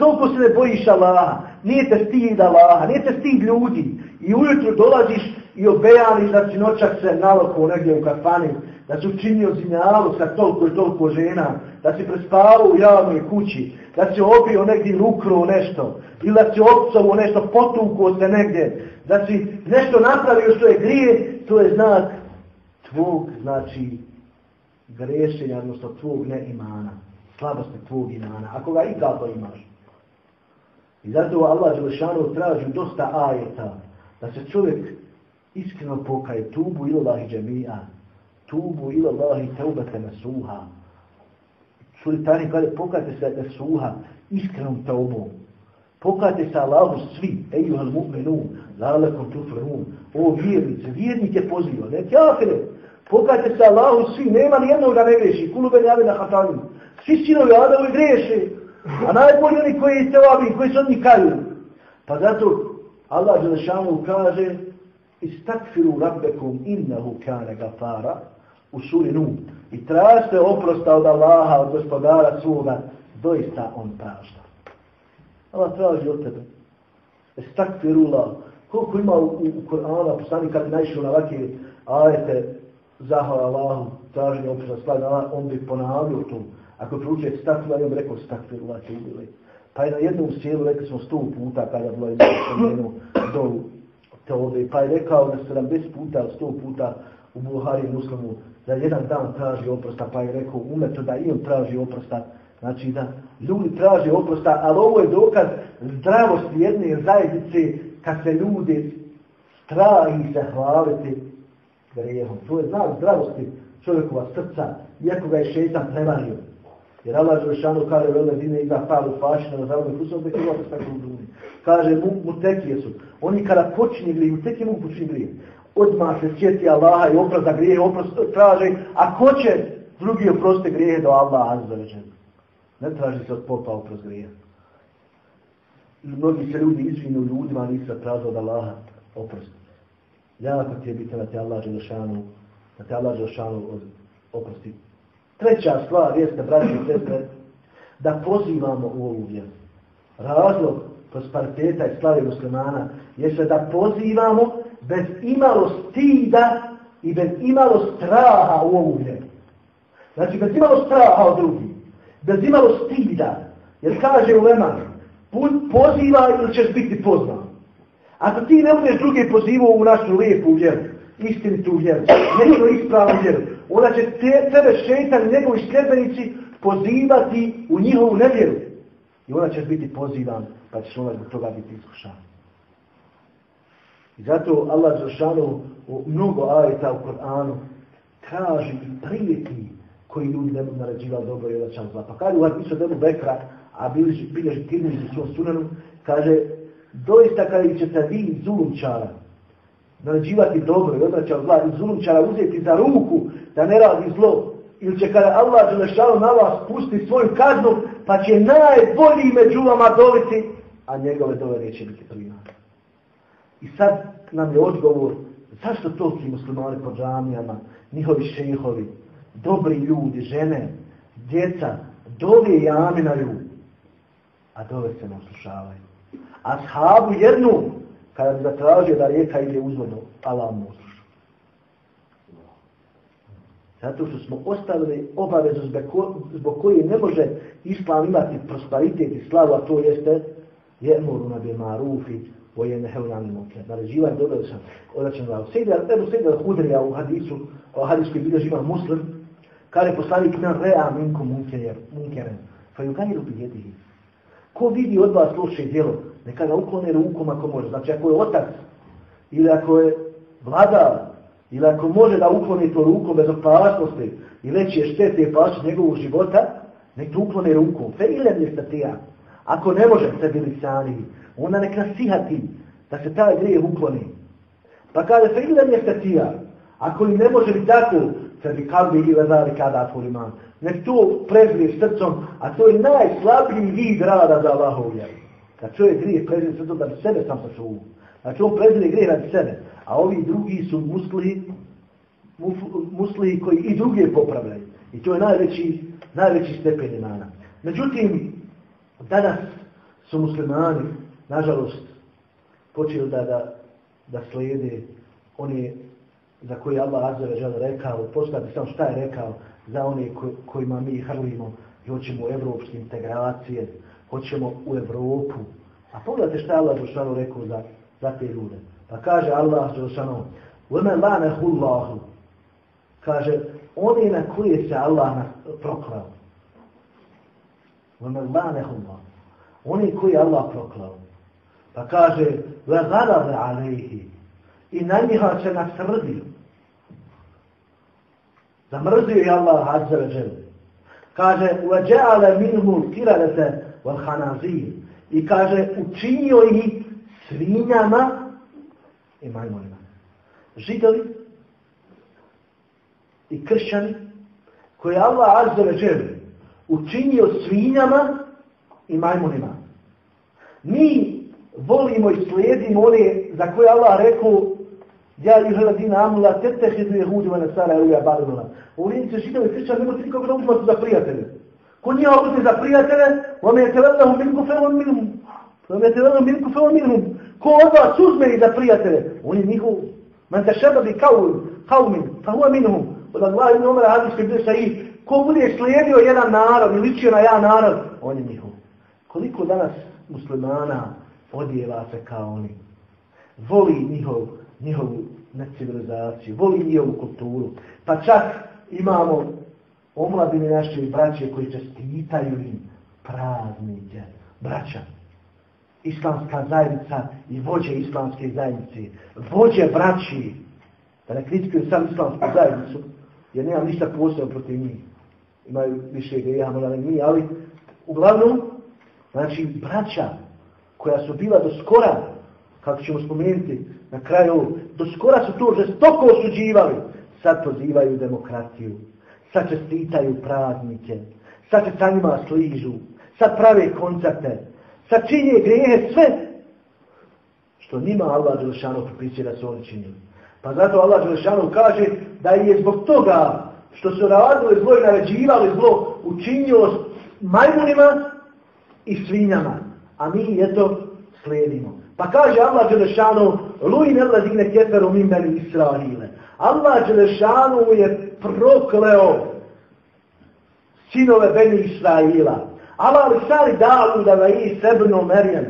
toliko se ne bojiš Allaha, nije te stid Allaha, nije te stid ljudi. I ujutru dolaziš i obejaniš da si znači, noćak se naloko negdje u kafani, da si učinio zinjalu sa toliko i toliko žena, da si prespavao u javnoj kući, da si obio negdje ukro nešto, ili da si opcovo nešto, potukuo se negdje, da si nešto napravio što je grije, to je znak tvog, znači, grešenja, odnosno tvog neimana, slabosti tvog imana, ako ga i kako imaš. I zato Allah Đelešanu traži dosta ajeta, da se čovjek iskreno pokaje tubu ila Allahi džemija, tubu ila Allahi teubete mesuha. Sulitani kada pokajte se da suha iskrenom teubom. Pokajte se Allahu svi, ejuhal mu'minu, lalakom tufrun. O vjernice, vjernike poziva, ne kjafire. Pokajte se Allahu svi, nema ni jednog da ne greši. Kulu ben jave na hatanju. Svi sinovi Adamu greše. A najbolji oni koji se ovi, koji se od njih kaju. Pa zato Allah Đelešanu kaže istakfiru rabbekum innehu kane gafara u suri Nun. I tražite oprosta od Allaha, od gospodara svoga, doista on pražda. Allah traži od tebe. Istakfiru la. Koliko ima u, u, u Korana, poslani kad bi naišao na ovakve ajete, zahvala Allahu, traženje oprosta, slavlja Allah, on bi ponavljao to. Ako je proučio istakfiru, on rekao stakla, la, te ubili. Pa je na jednom sjelu, rekli smo sto puta, kada je bilo jedno do te ove, pa je rekao na 70 puta, sto puta u Buhari muslimu, da jedan dan traži oprosta, pa je rekao umeto da i on traži oprosta, znači da ljudi traži oprosta, ali ovo je dokaz zdravosti jedne zajednice kad se ljudi strahi se hvaliti grijehom. To je znak zdravosti čovjekova srca, iako ga je šetan prevario. Jer Allah Želešanu kaže vele dine iza falu fašina na zavljaju fusom, da je tako duni. Kaže mu, mu tekije su. Oni kada počinje grije, mu tekije mogu počinje grije. Odmah se sjeti Allaha i oprost za grije, oprost traže. A ko će drugi oproste grije do Allaha Azzaveđen? Ne traži se od popa oprost grije. Mnogi se ljudi izvinu ljudima, nisu tražili od Allaha oprost. Jako ti je biti da te Allah Želešanu, da te Allah Želešanu oprosti. Treća stvar jeste, braći i sestre, da pozivamo u ovu vjeru. Razlog prosperiteta i slave muslimana jeste da pozivamo bez imalo stida i bez imalo straha u ovu vjeru. Znači, bez imalo straha od drugih, bez imalo stida, jer kaže u Leman, poziva ili ćeš biti pozvan. Ako ti ne budeš druge pozivao u našu lijepu vjeru, istinitu vjeru, neko ispravu vjeru, onda će te, tebe šeitan i njegovi sljedbenici pozivati u njihovu nevjeru. I onda ćeš biti pozivan, pa ćeš onda zbog toga biti iskušan. I zato Allah Žešanu u mnogo ajeta u Koranu traži i prijeti koji ljudi ne budu naređivali dobro i odlačan zla. Pa kada u Hadisu Debu Bekra, a bilježi, bilježi tirniži u svom sunanu, kaže, doista kada ćete vi zulumčara naređivati dobro i odlačan zla i zulumčara uzeti za ruku da ne radi zlo, ili će kada Allah Žešanu na vas pusti svoju kaznu, pa će najbolji među vama dobiti, a njegove dove neće biti primane. I sad nam je odgovor, zašto to ti muslimani po džamijama, njihovi šehovi, dobri ljudi, žene, djeca, dove i aminaju, a dove se ne uslušavaju. A shabu jednu, kada bi zatražio da rijeka ide uzvodno, Allah mu usluša. Zato što smo ostavili obavezu zbog koje ne može islam imati prosperitet i slavu, a to jeste je moru na bi marufi, o je nehevnani munkar. Naređivanje dobro da sam odačan glavu. Sejde, evo sejde Hudrija u hadisu, o hadijskoj bilježi imam muslim, kada je poslanik nam rea minkum munkeren, fa ju gajiru bi jedihi. Ko vidi od vas loše djelo, neka ga uklone rukom ako može. Znači ako je otac, ili ako je vladar, ili ako može da ukloni to rukom bez opasnosti, i veći je štete i njegovog života, nek to uklone rukom. Fe ilem je statija. Ako ne može se bili sani, onda nek nasihati da se taj grije ukloni. Pa kada fe ilem je statija, ako li ne može biti tako, se bi kalbi ili vezali kada atvolim Nek to prezrije srcom, a to je najslabiji vid rada za Allahov vjeru. Kad čovjek grije prezire sve to da bi sebe sam sačuvu. Znači on prezrije grije radi sebe, a ovi drugi su musli, musli koji i druge popravljaju. I to je najveći, najveći stepen imana. Međutim, danas su muslimani, nažalost, počeli da, da, da slijede one za koje Allah Azza wa rekao, postavite sam šta je rekao za one kojima mi hrlimo i hoćemo evropske integracije, hoćemo u Evropu. A pogledajte šta je Allah Žešanu rekao za, za te ljude. Pa kaže Allah Žešanu, وَمَنْ لَانَهُ اللَّهُ Kaže, oni na koje se Allah proklao. وَمَنْ لَانَهُ اللَّهُ Oni koji Allah proklao. Pa kaže, وَغَرَبَ عَلَيْهِ I na njiha se nasrdio. Zamrzio je Allah Azza wa Jal. Kaže, وَجَعَلَ مِنْهُ الْكِرَلَةَ وَالْحَنَازِيرِ I kaže, učinio ih svinjama i majmonima. Židovi i kršćani koje Allah Azza wa Jal učinio svinjama i majmonima. Mi volimo i slijedimo one za koje Allah rekao Ja i hrla dina amula tete hidu jehudi vana sara eruja baradona. Ovdje se židove kriča, nemojte nikog da uzmati za prijatelje. Ko nije uzmati za prijatelje, vam je tevelahum minkum fe on minhum. Vam je tevelahum minkum fe on minhum. Ko od vas uzme za prijatelje, on je njihov. Man te šeba bi kaul, kaumin, fa huwa minhum. Od Allah ibn Umar hadis koji bude sahih, ko bude slijedio jedan narod i ličio na ja narod, on je njihov. Koliko danas muslimana odjeva se kao oni. Voli njihov njihovu necivilizaciju, voli njihovu kulturu. Pa čak imamo omladine naše braće koji čestitaju im praznike. Braća, islamska zajednica i vođe islamske zajednice, vođe braći, da ne kritikuju sam islamsku zajednicu, jer nemam ništa posebno protiv njih. Imaju više greha, možda ne mi, ali uglavnom, znači braća koja su bila do skora kako ćemo spomenuti na kraju, do skora su to žestoko osuđivali, sad pozivaju demokratiju, sad čestitaju praznike, sad se sa njima sližu, sad prave koncerte, sad činje grehe sve, što nima Allah Đelešanu propisuje da su oni činili. Pa zato Allah Đelešanu kaže da je zbog toga što su radili zlo i naređivali zlo učinio majmunima i svinjama. A mi je to slijedimo. Pa kaže Allah Đelešanu Luin Allah keferu min beni Israile. Allah Đelešanu je prokleo sinove beni Israila. Allah li sali Davuda na i sebno Merjem.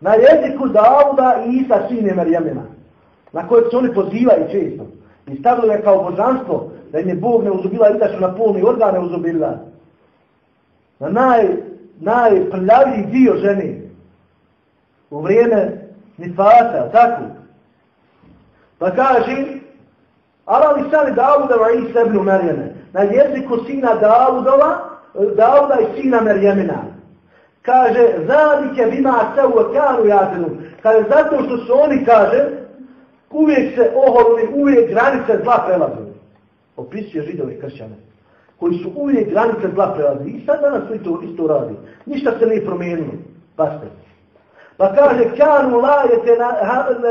Na jeziku Davuda i Isa sine Merjemina. Na kojeg se oni pozivaju često. I stavili je kao božanstvo da im je Bog ne uzubila i da su na polni organe uzubila. Na naj, najprljaviji dio ženi. U vrijeme nifata, tako. Pa kaže, Allah li Davudova i Isa i sebno Na jeziku sina Davudova, Dauda i sina Merjemina. Kaže, zadike bima se u okeanu jazinu. Kaže, zato što su oni, kaže, uvijek se oholili, uvijek granice zla prelazili. Opisuje židovi kršćane. Koji su uvijek granice zla prelazili. I sad danas su to isto radi. Ništa se nije promijenilo. Paste. Pa kaže, kanu la je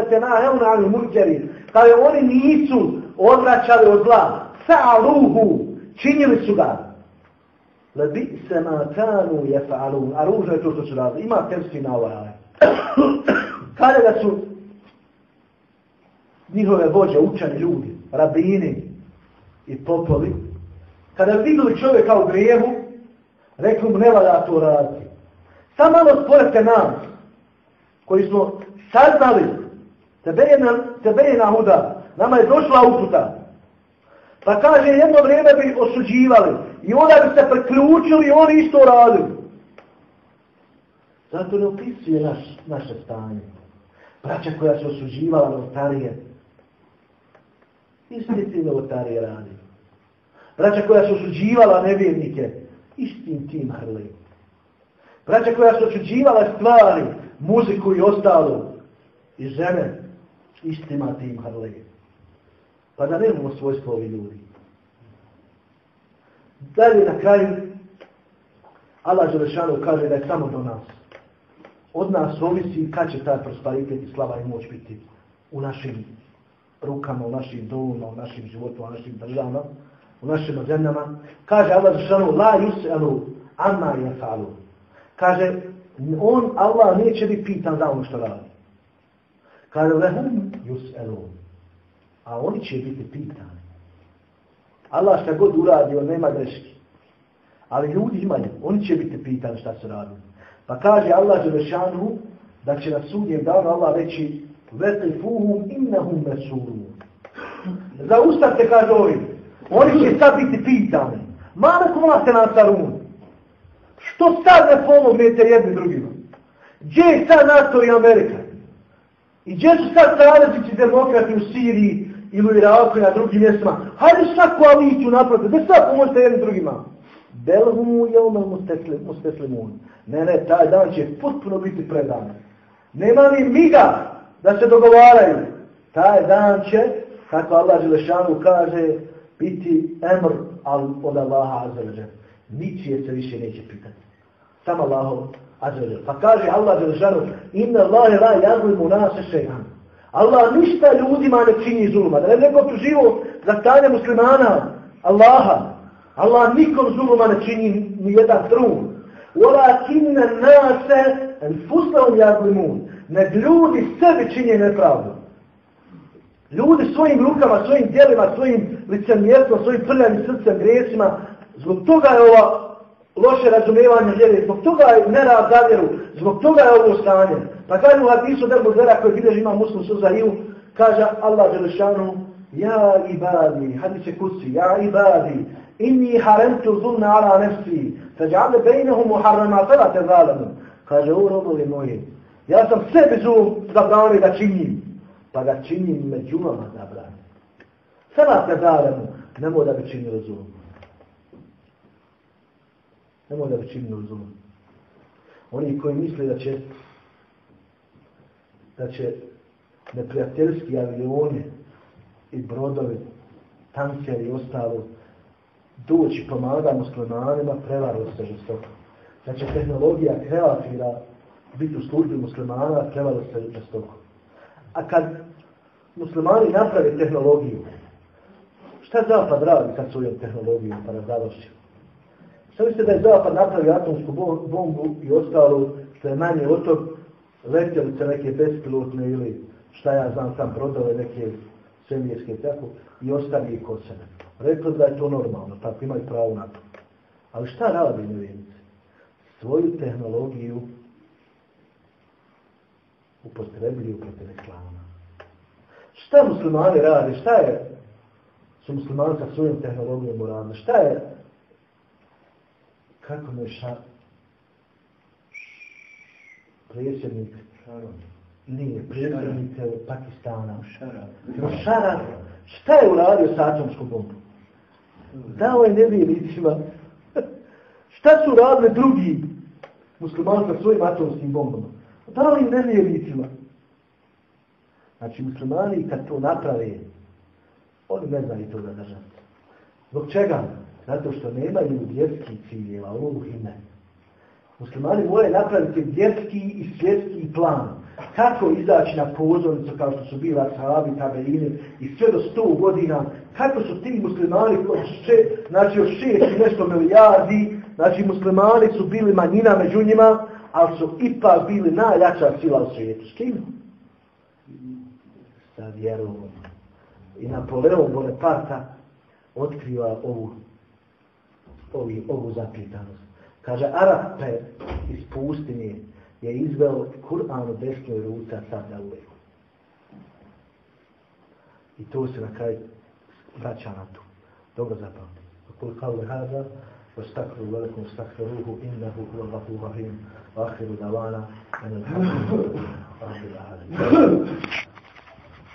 te na heuna ali murkeri. Kaže, oni nisu odvraćali od zla. Sa'aluhu. Činili su ga. Lebi se ma kanu je fa'alun. A ružno je to što su radili. Ima terski na ovaj aj. Kada da su njihove vođe, učeni ljudi, rabini i popovi, kada vidjeli čovjeka u grijevu, rekli mu ne valja to raditi. Samo malo spojete nam, koji smo saznali, tebe je na, tebe je na huda, nama je došla uputa. Pa kaže, jedno vrijeme bi osuđivali, I onda bi se preključili i oni isto radili. Zato ne opisuje naš, naše stanje. Braća koja se osuđivala na otarije. Isti na otarije radi. Braća koja se osuđivala nevjernike. Istim tim hrli. Braća koja se osuđivala stvari, muziku i ostalo. I žene. Istima tim hrli. Pa da nemamo svojstvo ovi ljudi. Dalje na kraju, Allah Želešanu kaže da je samo do nas. Od nas ovisi kad će taj prosperitet i slava i moć biti u našim rukama, u našim domovima, u našim životima, u našim državama, u našim zemljama. Kaže Allah Želešanu, la yus'alu amma yafalu. Kaže, on, Allah, neće biti pitan za ono što radi. Kaže, lehum yus'alu. A oni će biti pitani. Allah šta god uradi, on nema greške. Ali ljudi imaju, oni će biti pitani šta su radili. Pa kaže Allah Đelešanu da će na sudnjem danu Allah reći Vetrifuhum innahum mesurum. Zaustavte, kaže ovim. Oni će sad biti pitani. Mane kumate na sarun. Što sad ne pomognete jedni drugima? Gdje je sad NATO i Amerika? I gdje su sad saveznici demokrati u Siriji ili u Iraku na drugim mjestima. Hajde sad koaliciju napravite, da sad pomožete jednim drugima. Belhumu je umel musteslimun. Ne, ne, taj dan će potpuno biti predan. Nema ni miga da se dogovaraju. Taj dan će, kako Allah Želešanu kaže, biti emr al od Allaha Azrađa. Ničije se više neće pitati. Samo Allaho Azrađa. Pa kaže Allah Želešanu, inna Allahe la jazlimu nase šehan. Allah ništa ljudima ne čini zuluma. Da ne neko živo za stanje muslimana, Allaha. Allah nikom zuluma ne čini ni jedan trun. Ola kinne nase en fuslavom jazlimun. Ne ljudi sebi čini nepravdu. Ljudi svojim rukama, svojim djelima, svojim licemjerstvom, svojim prljavim srcem, grijesima, zbog toga je ova loše razumevanje vjere, zbog toga je nerad zavjeru, zbog toga je ovo stanje. Pa kaže u hadisu Derbu Zera koji bilježi ima muslim suza iu, kaže Allah Đelešanu, Ja ibadi, hadise kusi, ja ibadi, inni haremtu zulna ala nefsi, fađale bejnehu muharrama, fela te zalemu. Kaže, u robovi moji, ja sam sebi zul zabranio da činim, pa da činim među vama zabranio. Fela te zalemu, nemoj da bi činio zulom. Nemoj da bi činio zulom. Oni koji misle da će da će neprijateljski avioni i brodovi, tankeri i ostalo doći pomaga muslimanima, prevaru se žestoko. Da će tehnologija kreatira biti u službi muslimana, prevaru se žestoko. A kad muslimani naprave tehnologiju. Šta Zapad radi sa svojom tehnologijom pa nas? Šta mislite da je Zapad napravio atomsku bombu i ostalo što je manje od tog letjelice neke bespilotne ili šta ja znam sam brodove neke svemirske tako i ostavi ih kod sebe. Rekli da je to normalno, tako imaju pravo na to. Ali šta radi nevjenice? Svoju tehnologiju upotrebljuju protiv islama. Šta muslimani radi? Šta je su muslimani sa svojom tehnologijom uradili? Šta je kako me ša predsjednik nije predsjednik Pakistana Šara šta je uradio sa atomskom bombom? Dao je nevjericima šta su radili drugi muslimani sa svojim atomskim bombama? Dao im nevjericima Znači, muslimani kad to naprave, oni ne znaju to da držati. Zbog čega? Zato što nemaju vjerski ciljeva, ovog ime. Muslimani moraju napraviti vjerski i svjetski plan. Kako izaći na pozornicu kao što su bila sahabi, tabeine i sve do 100 godina. Kako su ti muslimani, še, znači od šest i nešto milijardi, znači muslimani su bili manjina među njima, ali su ipak bili najjača sila u svijetu. S kim? sa vjerom. I Napoleon Bonaparta otkriva ovu, ovu, ovu zapitanost. Kaže, Arape iz pustinje je izveo Kur'an u desnoj ruci, a sad na uveku. I to se na kraj vraća na to. Dobro zapamti. Kul kao li hada, واستغفروا ولكم استغفروه انه هو الغفور الرحيم واخر دعوانا ان الحمد لله رب العالمين